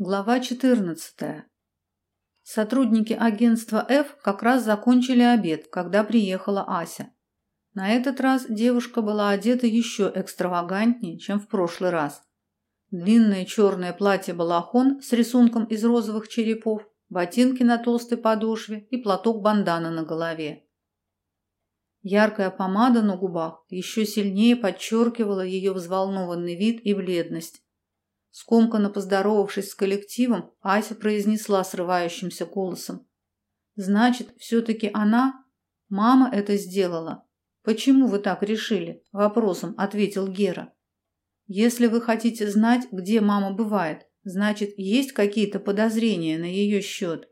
Глава 14. Сотрудники агентства F как раз закончили обед, когда приехала Ася. На этот раз девушка была одета еще экстравагантнее, чем в прошлый раз. Длинное черное платье-балахон с рисунком из розовых черепов, ботинки на толстой подошве и платок-бандана на голове. Яркая помада на губах еще сильнее подчеркивала ее взволнованный вид и бледность. Скомканно поздоровавшись с коллективом, Ася произнесла срывающимся голосом. «Значит, все-таки она? Мама это сделала. Почему вы так решили?» – вопросом ответил Гера. «Если вы хотите знать, где мама бывает, значит, есть какие-то подозрения на ее счет.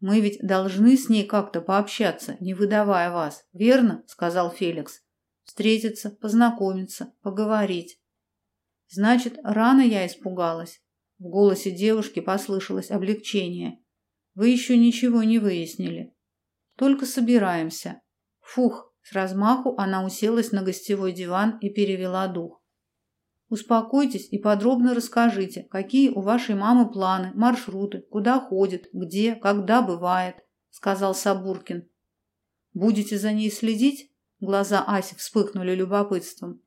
Мы ведь должны с ней как-то пообщаться, не выдавая вас, верно?» – сказал Феликс. «Встретиться, познакомиться, поговорить». Значит, рано я испугалась. В голосе девушки послышалось облегчение. Вы еще ничего не выяснили. Только собираемся. Фух, с размаху она уселась на гостевой диван и перевела дух. Успокойтесь и подробно расскажите, какие у вашей мамы планы, маршруты, куда ходит, где, когда бывает, сказал Сабуркин. Будете за ней следить? Глаза Аси вспыхнули любопытством.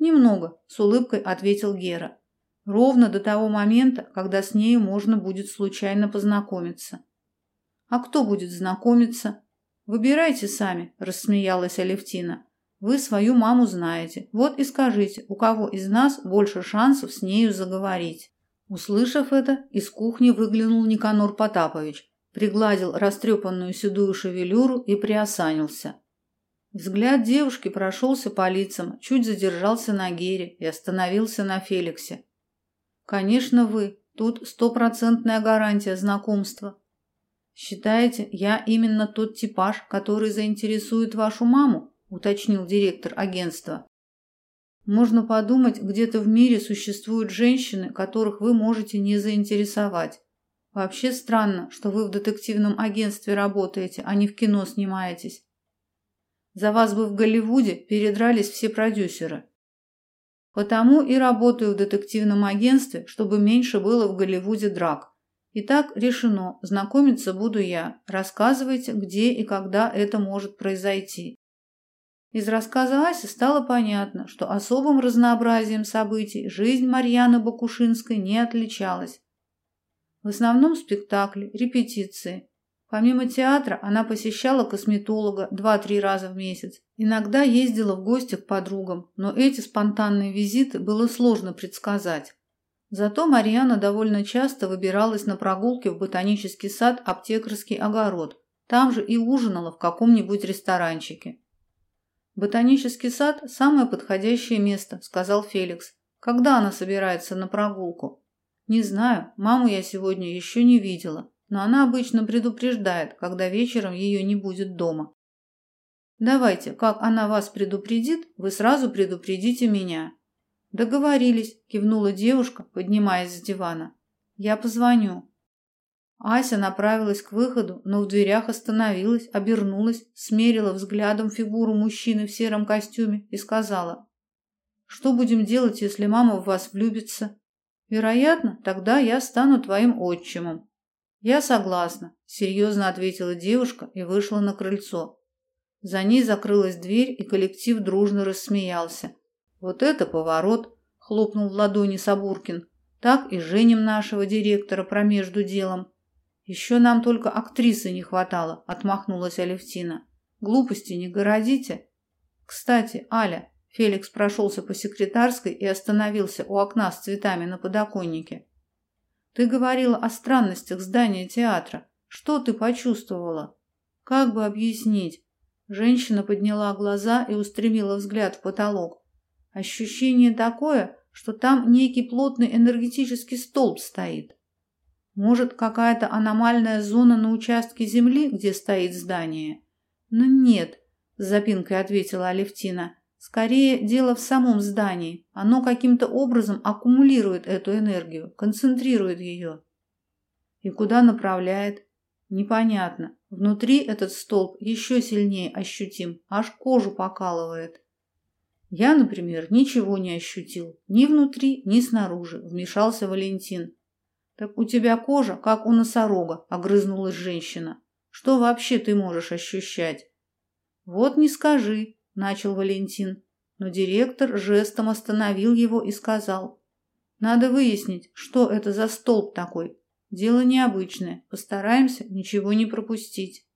Немного, с улыбкой ответил Гера. Ровно до того момента, когда с ней можно будет случайно познакомиться. А кто будет знакомиться? Выбирайте сами, рассмеялась Алевтина. Вы свою маму знаете. Вот и скажите, у кого из нас больше шансов с нею заговорить. Услышав это, из кухни выглянул Никанор Потапович, пригладил растрепанную седую шевелюру и приосанился. Взгляд девушки прошелся по лицам, чуть задержался на Гере и остановился на Феликсе. Конечно, вы. Тут стопроцентная гарантия знакомства. Считаете, я именно тот типаж, который заинтересует вашу маму? уточнил директор агентства. Можно подумать, где-то в мире существуют женщины, которых вы можете не заинтересовать. Вообще странно, что вы в детективном агентстве работаете, а не в кино снимаетесь. За вас бы в Голливуде передрались все продюсеры. Потому и работаю в детективном агентстве, чтобы меньше было в Голливуде драк. Итак, решено. Знакомиться буду я. Рассказывайте, где и когда это может произойти. Из рассказа Аси стало понятно, что особым разнообразием событий жизнь Марьяны Бакушинской не отличалась. В основном спектакли, репетиции, Помимо театра, она посещала косметолога два-три раза в месяц. Иногда ездила в гости к подругам, но эти спонтанные визиты было сложно предсказать. Зато Марьяна довольно часто выбиралась на прогулки в ботанический сад «Аптекарский огород». Там же и ужинала в каком-нибудь ресторанчике. «Ботанический сад – самое подходящее место», – сказал Феликс. «Когда она собирается на прогулку?» «Не знаю. Маму я сегодня еще не видела но она обычно предупреждает, когда вечером ее не будет дома. Давайте, как она вас предупредит, вы сразу предупредите меня. Договорились, кивнула девушка, поднимаясь с дивана. Я позвоню. Ася направилась к выходу, но в дверях остановилась, обернулась, смерила взглядом фигуру мужчины в сером костюме и сказала: "Что будем делать, если мама в вас влюбится? Вероятно, тогда я стану твоим отчимом. Я согласна, серьезно ответила девушка и вышла на крыльцо. За ней закрылась дверь, и коллектив дружно рассмеялся. Вот это поворот, хлопнул в ладони Сабуркин. Так и женим нашего директора промежду делом. Еще нам только актрисы не хватало, отмахнулась Алевтина. Глупости не городите. Кстати, Аля, Феликс прошелся по секретарской и остановился у окна с цветами на подоконнике. Ты говорила о странностях здания театра. Что ты почувствовала? Как бы объяснить? Женщина подняла глаза и устремила взгляд в потолок. Ощущение такое, что там некий плотный энергетический столб стоит. Может, какая-то аномальная зона на участке земли, где стоит здание? Но нет, с запинкой ответила Алевтина. Скорее, дело в самом здании. Оно каким-то образом аккумулирует эту энергию, концентрирует ее. И куда направляет? Непонятно. Внутри этот столб еще сильнее ощутим, аж кожу покалывает. Я, например, ничего не ощутил, ни внутри, ни снаружи, вмешался Валентин. Так у тебя кожа, как у носорога, огрызнулась женщина. Что вообще ты можешь ощущать? Вот не скажи, начал Валентин, но директор жестом остановил его и сказал: "Надо выяснить, что это за столб такой. Дело необычное. Постараемся ничего не пропустить".